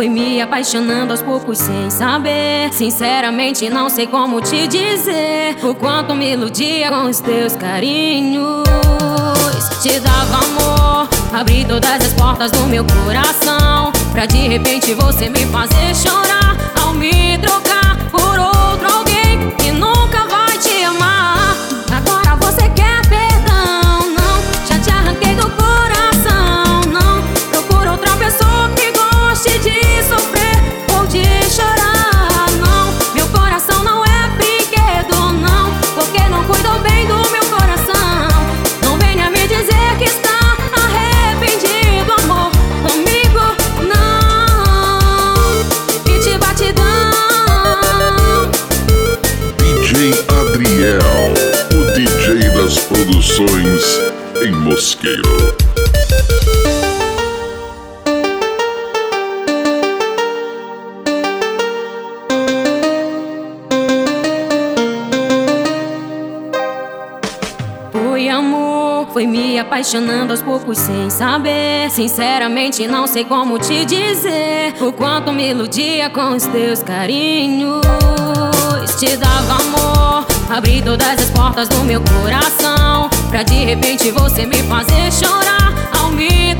Foi me apaixonando aos poucos sem saber. Sinceramente, não sei como te dizer o quanto me iludia com os teus carinhos. Te dava amor, abri todas as portas do meu coração. Pra de repente você me fazer chorar ao me trocar O DJ das produções em Mosqueiro. Foi amor, foi me apaixonando aos poucos sem saber. Sinceramente, não sei como te dizer o quanto me iludia com os teus carinhos. Te dava abri todas as portas do meu coração. Pra de repente você me fazer chorar ao me